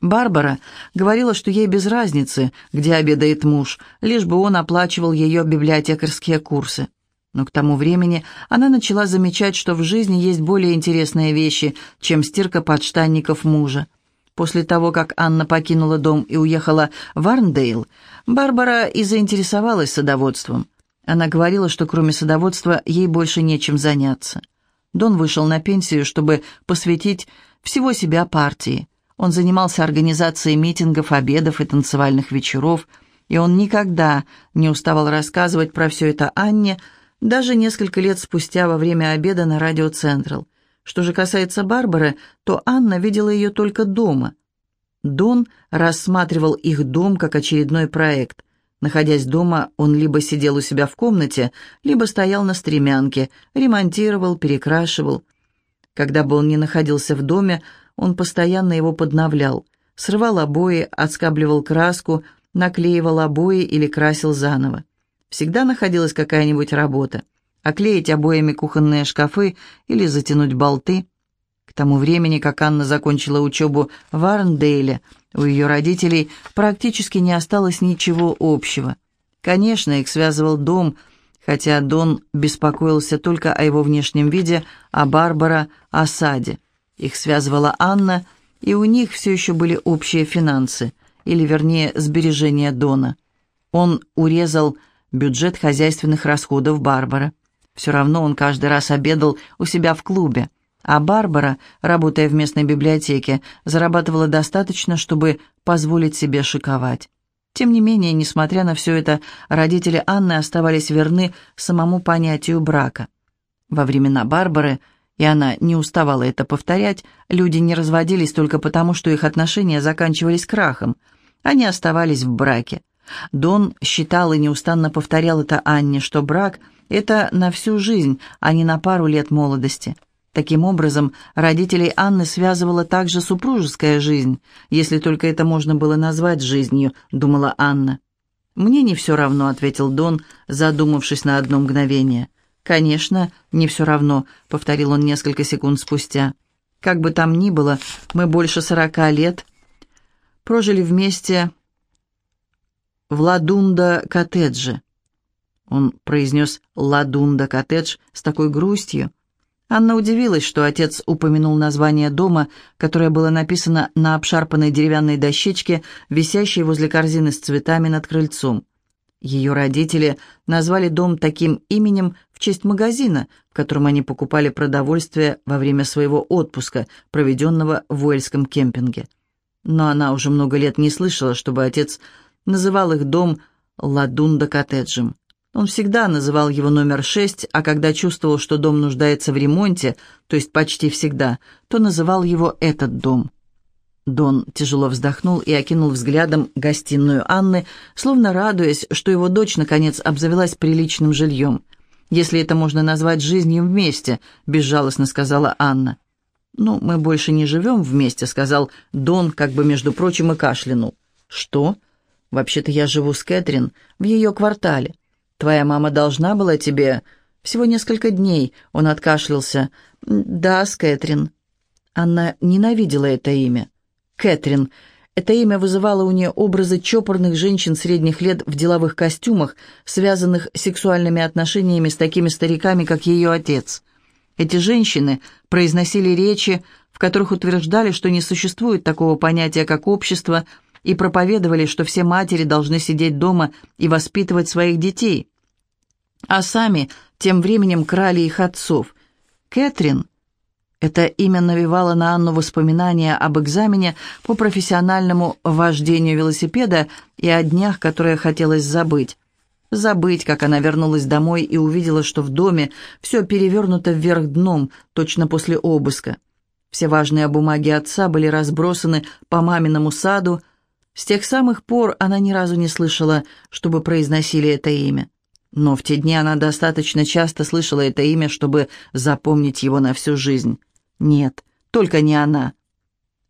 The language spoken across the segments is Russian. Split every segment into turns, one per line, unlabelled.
Барбара говорила, что ей без разницы, где обедает муж, лишь бы он оплачивал ее библиотекарские курсы. Но к тому времени она начала замечать, что в жизни есть более интересные вещи, чем стирка подштанников мужа. После того, как Анна покинула дом и уехала в Арндейл, Барбара и заинтересовалась садоводством. Она говорила, что кроме садоводства ей больше нечем заняться. Дон вышел на пенсию, чтобы посвятить всего себя партии. Он занимался организацией митингов, обедов и танцевальных вечеров, и он никогда не уставал рассказывать про все это Анне, даже несколько лет спустя во время обеда на радио «Централ». Что же касается Барбары, то Анна видела ее только дома. Дон рассматривал их дом как очередной проект. Находясь дома, он либо сидел у себя в комнате, либо стоял на стремянке, ремонтировал, перекрашивал. Когда бы он ни находился в доме, он постоянно его подновлял. Срывал обои, отскабливал краску, наклеивал обои или красил заново. Всегда находилась какая-нибудь работа оклеить обоями кухонные шкафы или затянуть болты. К тому времени, как Анна закончила учебу в Арндейле, у ее родителей практически не осталось ничего общего. Конечно, их связывал дом, хотя Дон беспокоился только о его внешнем виде, а Барбара — о саде. Их связывала Анна, и у них все еще были общие финансы, или, вернее, сбережения Дона. Он урезал бюджет хозяйственных расходов Барбара. Все равно он каждый раз обедал у себя в клубе, а Барбара, работая в местной библиотеке, зарабатывала достаточно, чтобы позволить себе шиковать. Тем не менее, несмотря на все это, родители Анны оставались верны самому понятию брака. Во времена Барбары, и она не уставала это повторять, люди не разводились только потому, что их отношения заканчивались крахом. Они оставались в браке. Дон считал и неустанно повторял это Анне, что брак — это на всю жизнь, а не на пару лет молодости. Таким образом, родителей Анны связывала также супружеская жизнь, если только это можно было назвать жизнью, думала Анна. «Мне не все равно», — ответил Дон, задумавшись на одно мгновение. «Конечно, не все равно», — повторил он несколько секунд спустя. «Как бы там ни было, мы больше сорока лет прожили вместе в Ладунда-коттедже. Он произнес «Ладунда-коттедж» с такой грустью. Анна удивилась, что отец упомянул название дома, которое было написано на обшарпанной деревянной дощечке, висящей возле корзины с цветами над крыльцом. Ее родители назвали дом таким именем в честь магазина, в котором они покупали продовольствие во время своего отпуска, проведенного в Уэльском кемпинге. Но она уже много лет не слышала, чтобы отец называл их дом Ладунда-коттеджем. Он всегда называл его номер шесть, а когда чувствовал, что дом нуждается в ремонте, то есть почти всегда, то называл его этот дом. Дон тяжело вздохнул и окинул взглядом гостиную Анны, словно радуясь, что его дочь наконец обзавелась приличным жильем. «Если это можно назвать жизнью вместе», — безжалостно сказала Анна. «Ну, мы больше не живем вместе», — сказал Дон, как бы, между прочим, и кашлянул. «Что? Вообще-то я живу с Кэтрин в ее квартале. Твоя мама должна была тебе...» «Всего несколько дней», — он откашлялся. «Да, с Кэтрин». Анна ненавидела это имя. Кэтрин. Это имя вызывало у нее образы чопорных женщин средних лет в деловых костюмах, связанных сексуальными отношениями с такими стариками, как ее отец. Эти женщины произносили речи, в которых утверждали, что не существует такого понятия, как общество — и проповедовали, что все матери должны сидеть дома и воспитывать своих детей. А сами тем временем крали их отцов. Кэтрин. Это имя навевало на Анну воспоминания об экзамене по профессиональному вождению велосипеда и о днях, которые хотелось забыть. Забыть, как она вернулась домой и увидела, что в доме все перевернуто вверх дном, точно после обыска. Все важные бумаги отца были разбросаны по маминому саду, с тех самых пор она ни разу не слышала, чтобы произносили это имя. Но в те дни она достаточно часто слышала это имя, чтобы запомнить его на всю жизнь. Нет, только не она.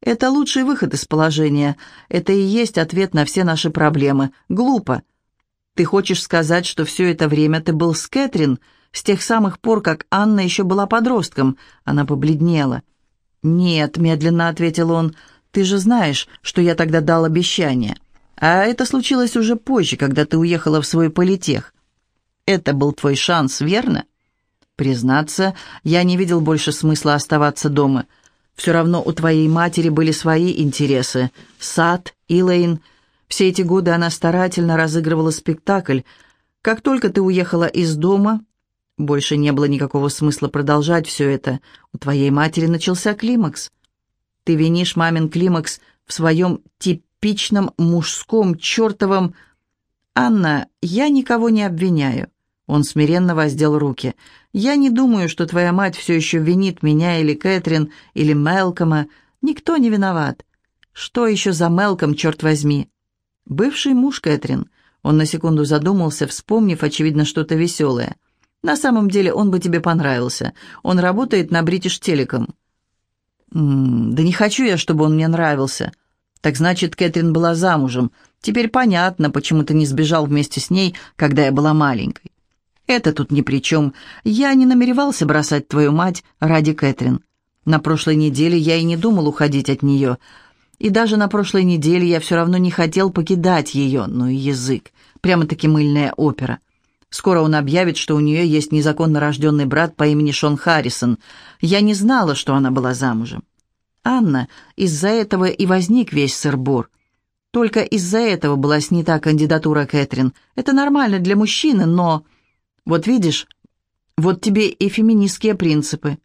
Это лучший выход из положения. Это и есть ответ на все наши проблемы. Глупо. Ты хочешь сказать, что все это время ты был с Кэтрин, с тех самых пор, как Анна еще была подростком? Она побледнела. «Нет», — медленно ответил он, — Ты же знаешь, что я тогда дал обещание. А это случилось уже позже, когда ты уехала в свой политех. Это был твой шанс, верно? Признаться, я не видел больше смысла оставаться дома. Все равно у твоей матери были свои интересы. Сад, Илэйн. Все эти годы она старательно разыгрывала спектакль. Как только ты уехала из дома, больше не было никакого смысла продолжать все это. У твоей матери начался климакс. Ты винишь мамин климакс в своем типичном мужском чертовом... «Анна, я никого не обвиняю». Он смиренно воздел руки. «Я не думаю, что твоя мать все еще винит меня или Кэтрин, или Мелкома. Никто не виноват. Что еще за Мелком, черт возьми?» «Бывший муж Кэтрин». Он на секунду задумался, вспомнив, очевидно, что-то веселое. На самом деле он бы тебе понравился. Он работает на Бритиш Телеком». «Да не хочу я, чтобы он мне нравился». «Так значит, Кэтрин была замужем. Теперь понятно, почему ты не сбежал вместе с ней, когда я была маленькой». «Это тут ни при чем. Я не намеревался бросать твою мать ради Кэтрин. На прошлой неделе я и не думал уходить от нее. И даже на прошлой неделе я все равно не хотел покидать ее, ну и язык. Прямо-таки мыльная опера. Скоро он объявит, что у нее есть незаконно рожденный брат по имени Шон Харрисон. Я не знала, что она была замужем. Анна, из-за этого и возник весь сыр-бор. Только из-за этого была снята кандидатура Кэтрин. Это нормально для мужчины, но... Вот видишь, вот тебе и феминистские принципы.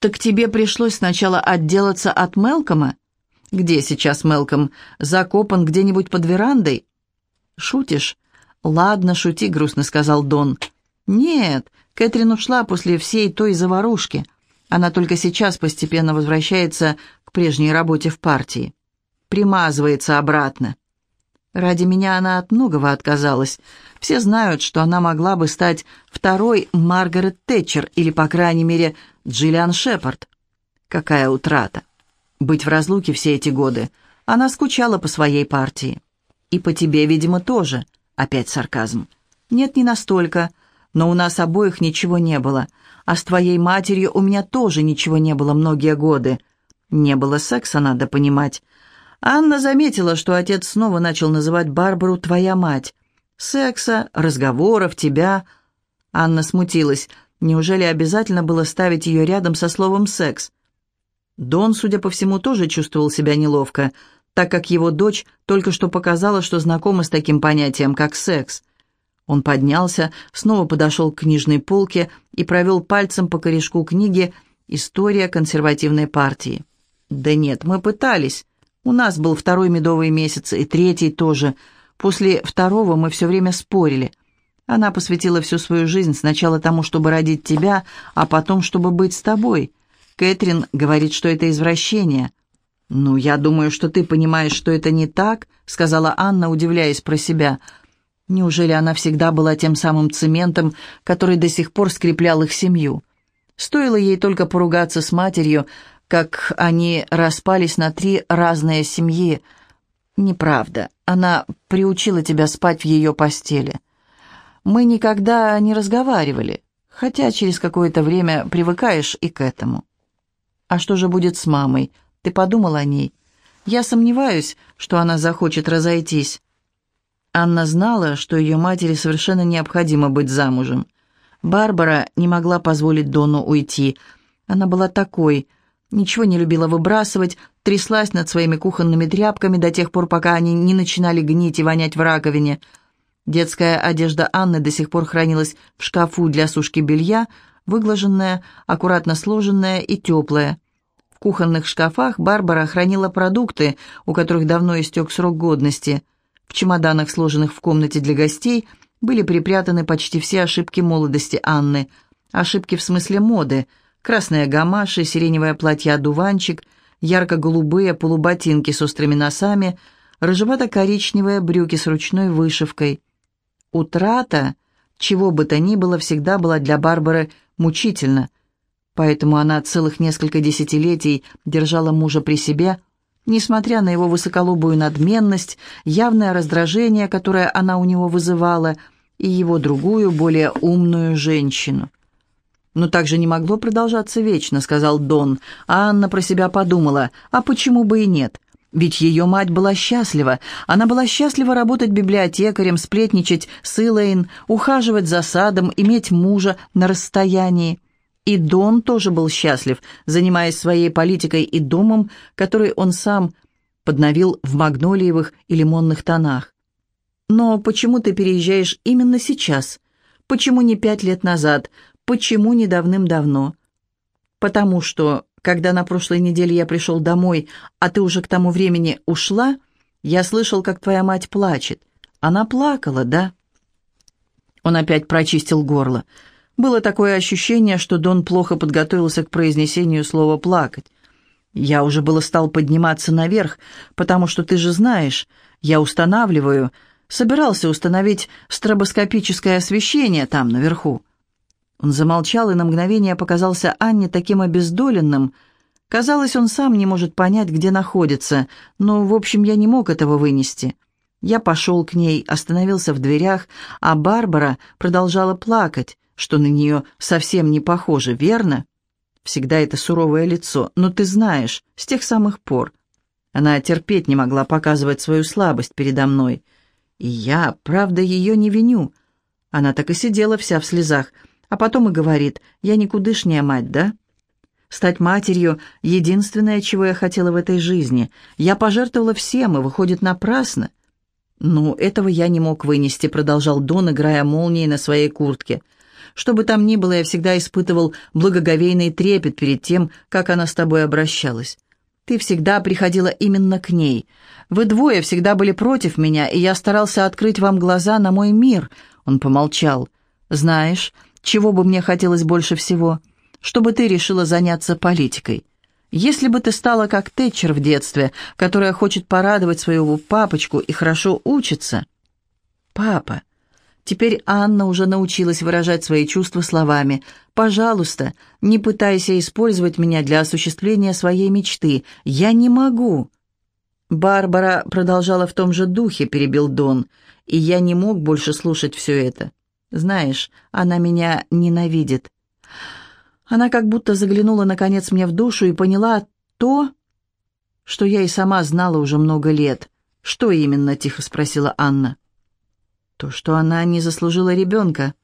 Так тебе пришлось сначала отделаться от Мелкома? Где сейчас Мелком? Закопан где-нибудь под верандой? Шутишь? «Ладно, шути», — грустно сказал Дон. «Нет, Кэтрин ушла после всей той заварушки. Она только сейчас постепенно возвращается к прежней работе в партии. Примазывается обратно. Ради меня она от многого отказалась. Все знают, что она могла бы стать второй Маргарет Тэтчер или, по крайней мере, Джиллиан Шепард. Какая утрата. Быть в разлуке все эти годы. Она скучала по своей партии. И по тебе, видимо, тоже. Опять сарказм. «Нет, не настолько. Но у нас обоих ничего не было. А с твоей матерью у меня тоже ничего не было многие годы. Не было секса, надо понимать. Анна заметила, что отец снова начал называть Барбару «твоя мать». Секса, разговоров, тебя. Анна смутилась. Неужели обязательно было ставить ее рядом со словом «секс»? Дон, судя по всему, тоже чувствовал себя неловко – так как его дочь только что показала, что знакома с таким понятием, как секс. Он поднялся, снова подошел к книжной полке и провел пальцем по корешку книги «История консервативной партии». «Да нет, мы пытались. У нас был второй медовый месяц и третий тоже. После второго мы все время спорили. Она посвятила всю свою жизнь сначала тому, чтобы родить тебя, а потом, чтобы быть с тобой. Кэтрин говорит, что это извращение». «Ну, я думаю, что ты понимаешь, что это не так», — сказала Анна, удивляясь про себя. Неужели она всегда была тем самым цементом, который до сих пор скреплял их семью? Стоило ей только поругаться с матерью, как они распались на три разные семьи. Неправда. Она приучила тебя спать в ее постели. Мы никогда не разговаривали, хотя через какое-то время привыкаешь и к этому. А что же будет с мамой? Ты подумал о ней? Я сомневаюсь, что она захочет разойтись. Анна знала, что ее матери совершенно необходимо быть замужем. Барбара не могла позволить Дону уйти. Она была такой, ничего не любила выбрасывать, тряслась над своими кухонными тряпками до тех пор, пока они не начинали гнить и вонять в раковине. Детская одежда Анны до сих пор хранилась в шкафу для сушки белья, выглаженная, аккуратно сложенная и теплая. В кухонных шкафах Барбара хранила продукты, у которых давно истек срок годности. В чемоданах, сложенных в комнате для гостей, были припрятаны почти все ошибки молодости Анны. Ошибки в смысле моды. Красные гамаши, сиреневое платье-одуванчик, ярко-голубые полуботинки с острыми носами, рыжевато-коричневые брюки с ручной вышивкой. Утрата, чего бы то ни было, всегда была для Барбары мучительно – Поэтому она целых несколько десятилетий держала мужа при себе, несмотря на его высоколобую надменность, явное раздражение, которое она у него вызывала, и его другую, более умную женщину. «Но так же не могло продолжаться вечно», — сказал Дон. А Анна про себя подумала, а почему бы и нет? Ведь ее мать была счастлива. Она была счастлива работать библиотекарем, сплетничать с Илэйн, ухаживать за садом, иметь мужа на расстоянии. И Дон тоже был счастлив, занимаясь своей политикой и домом, который он сам подновил в магнолиевых и лимонных тонах. «Но почему ты переезжаешь именно сейчас? Почему не пять лет назад? Почему не давным-давно?» «Потому что когда на прошлой неделе я пришел домой, а ты уже к тому времени ушла, я слышал, как твоя мать плачет. Она плакала, да?» Он опять прочистил горло. Было такое ощущение, что Дон плохо подготовился к произнесению слова «плакать». Я уже было стал подниматься наверх, потому что ты же знаешь, я устанавливаю, собирался установить стробоскопическое освещение там, наверху. Он замолчал и на мгновение показался Анне таким обездоленным. Казалось, он сам не может понять, где находится, но, в общем, я не мог этого вынести. Я пошел к ней, остановился в дверях, а Барбара продолжала плакать, что на нее совсем не похоже, верно? Всегда это суровое лицо, но ты знаешь, с тех самых пор. Она терпеть не могла показывать свою слабость передо мной. И я, правда, ее не виню. Она так и сидела вся в слезах, а потом и говорит, «Я никудышняя мать, да?» Стать матерью — единственное, чего я хотела в этой жизни. Я пожертвовала всем, и выходит напрасно. «Ну, этого я не мог вынести», — продолжал Дон, играя молнией на своей куртке. «Что бы там ни было, я всегда испытывал благоговейный трепет перед тем, как она с тобой обращалась. Ты всегда приходила именно к ней. Вы двое всегда были против меня, и я старался открыть вам глаза на мой мир». Он помолчал. «Знаешь, чего бы мне хотелось больше всего? Чтобы ты решила заняться политикой. Если бы ты стала как Тэтчер в детстве, которая хочет порадовать своего папочку и хорошо учится. Папа. Теперь Анна уже научилась выражать свои чувства словами. «Пожалуйста, не пытайся использовать меня для осуществления своей мечты. Я не могу». Барбара продолжала в том же духе, перебил Дон, и я не мог больше слушать все это. Знаешь, она меня ненавидит. Она как будто заглянула, наконец, мне в душу и поняла то, что я и сама знала уже много лет. «Что именно?» — тихо спросила Анна. «То, что она не заслужила ребенка.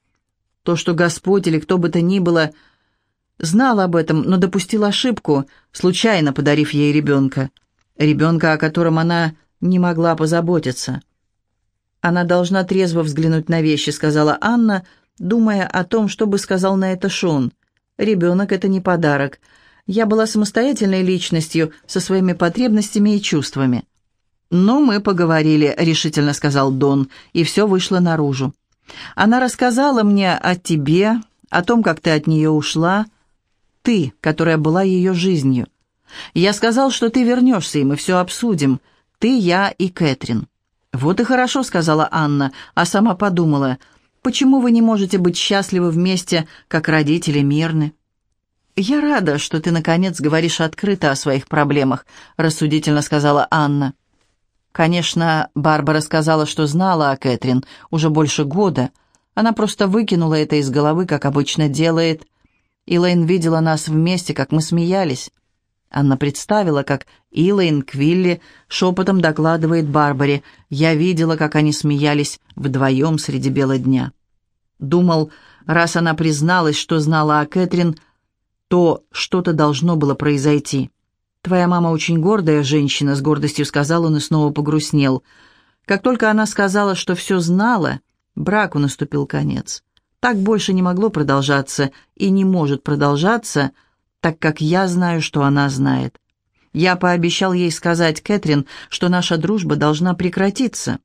То, что Господь или кто бы то ни было знал об этом, но допустил ошибку, случайно подарив ей ребенка. Ребенка, о котором она не могла позаботиться». «Она должна трезво взглянуть на вещи», — сказала Анна, думая о том, что бы сказал на это Шон. «Ребенок — это не подарок. Я была самостоятельной личностью со своими потребностями и чувствами». «Ну, мы поговорили», — решительно сказал Дон, и все вышло наружу. «Она рассказала мне о тебе, о том, как ты от нее ушла. Ты, которая была ее жизнью. Я сказал, что ты вернешься, и мы все обсудим. Ты, я и Кэтрин». «Вот и хорошо», — сказала Анна, а сама подумала, «почему вы не можете быть счастливы вместе, как родители мирны?» «Я рада, что ты, наконец, говоришь открыто о своих проблемах», — рассудительно сказала Анна. Конечно, Барбара сказала, что знала о Кэтрин уже больше года. Она просто выкинула это из головы, как обычно делает. Илэйн видела нас вместе, как мы смеялись. Анна представила, как Илэйн Квилли шепотом докладывает Барбаре. «Я видела, как они смеялись вдвоем среди бела дня». Думал, раз она призналась, что знала о Кэтрин, то что-то должно было произойти. «Твоя мама очень гордая женщина», — с гордостью сказал он и снова погрустнел. Как только она сказала, что все знала, браку наступил конец. Так больше не могло продолжаться и не может продолжаться, — так как я знаю, что она знает. Я пообещал ей сказать Кэтрин, что наша дружба должна прекратиться.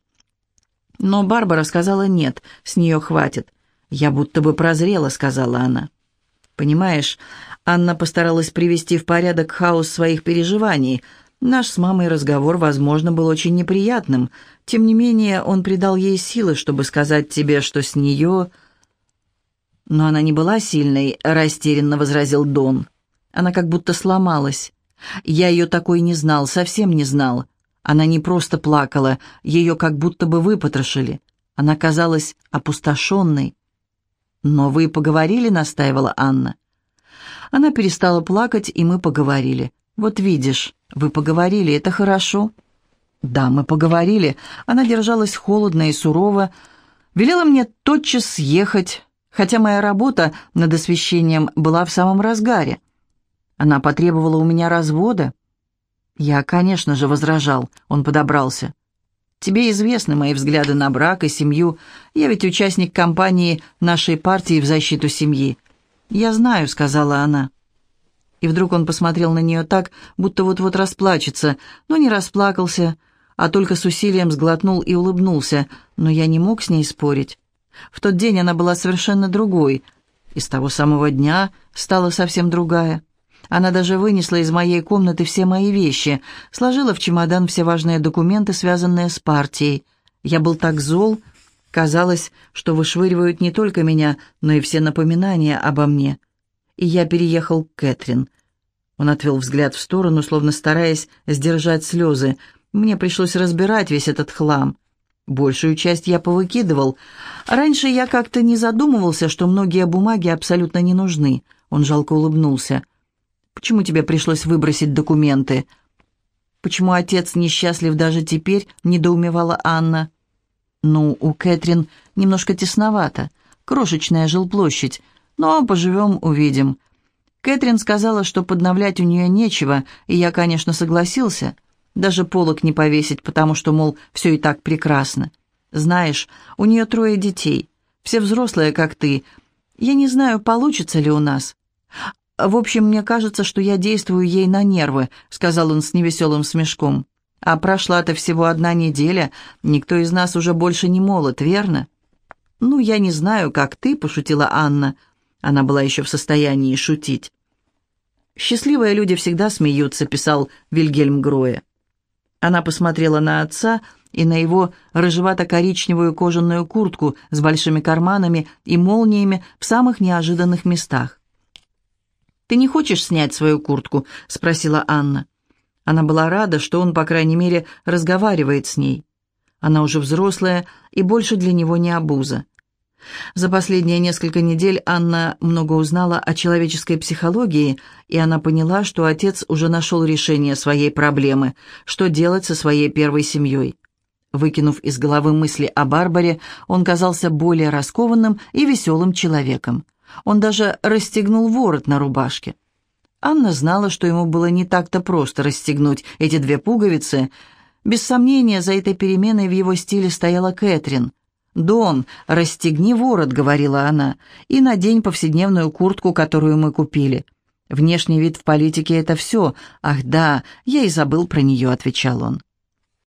Но Барбара сказала нет, с нее хватит. «Я будто бы прозрела», — сказала она. «Понимаешь, Анна постаралась привести в порядок хаос своих переживаний. Наш с мамой разговор, возможно, был очень неприятным. Тем не менее, он придал ей силы, чтобы сказать тебе, что с нее...» «Но она не была сильной», — растерянно возразил Дон. Она как будто сломалась. Я ее такой не знал, совсем не знал. Она не просто плакала, ее как будто бы выпотрошили. Она казалась опустошенной. «Но вы поговорили?» — настаивала Анна. Она перестала плакать, и мы поговорили. «Вот видишь, вы поговорили, это хорошо». «Да, мы поговорили». Она держалась холодно и сурово, велела мне тотчас съехать, хотя моя работа над освещением была в самом разгаре. Она потребовала у меня развода. Я, конечно же, возражал. Он подобрался. «Тебе известны мои взгляды на брак и семью. Я ведь участник кампании нашей партии в защиту семьи». «Я знаю», — сказала она. И вдруг он посмотрел на нее так, будто вот-вот расплачется, но не расплакался, а только с усилием сглотнул и улыбнулся, но я не мог с ней спорить. В тот день она была совершенно другой, и с того самого дня стала совсем другая. Она даже вынесла из моей комнаты все мои вещи, сложила в чемодан все важные документы, связанные с партией. Я был так зол, казалось, что вышвыривают не только меня, но и все напоминания обо мне. И я переехал к Кэтрин. Он отвел взгляд в сторону, словно стараясь сдержать слезы. Мне пришлось разбирать весь этот хлам. Большую часть я повыкидывал. Раньше я как-то не задумывался, что многие бумаги абсолютно не нужны. Он жалко улыбнулся. «Почему тебе пришлось выбросить документы?» «Почему отец несчастлив даже теперь?» — недоумевала Анна. «Ну, у Кэтрин немножко тесновато. Крошечная жилплощадь. Но поживем, увидим». Кэтрин сказала, что подновлять у нее нечего, и я, конечно, согласился. Даже полок не повесить, потому что, мол, все и так прекрасно. Знаешь, у нее трое детей, все взрослые, как ты. Я не знаю, получится ли у нас. В общем, мне кажется, что я действую ей на нервы», — сказал он с невеселым смешком. «А прошла-то всего одна неделя, никто из нас уже больше не молод, верно?» «Ну, я не знаю, как ты», — пошутила Анна. Она была еще в состоянии шутить. «Счастливые люди всегда смеются», — писал Вильгельм Гроя. Она посмотрела на отца и на его рыжевато-коричневую кожаную куртку с большими карманами и молниями в самых неожиданных местах. «Ты не хочешь снять свою куртку?» — спросила Анна. Она была рада, что он, по крайней мере, разговаривает с ней. Она уже взрослая и больше для него не обуза. За последние несколько недель Анна много узнала о человеческой психологии, и она поняла, что отец уже нашел решение своей проблемы, что делать со своей первой семьей. Выкинув из головы мысли о Барбаре, он казался более раскованным и веселым человеком. Он даже расстегнул ворот на рубашке. Анна знала, что ему было не так-то просто расстегнуть эти две пуговицы. Без сомнения, за этой переменой в его стиле стояла Кэтрин. «Дон, расстегни ворот», — говорила она, — «и надень повседневную куртку, которую мы купили». «Внешний вид в политике — это все. Ах да, я и забыл про нее», — отвечал он.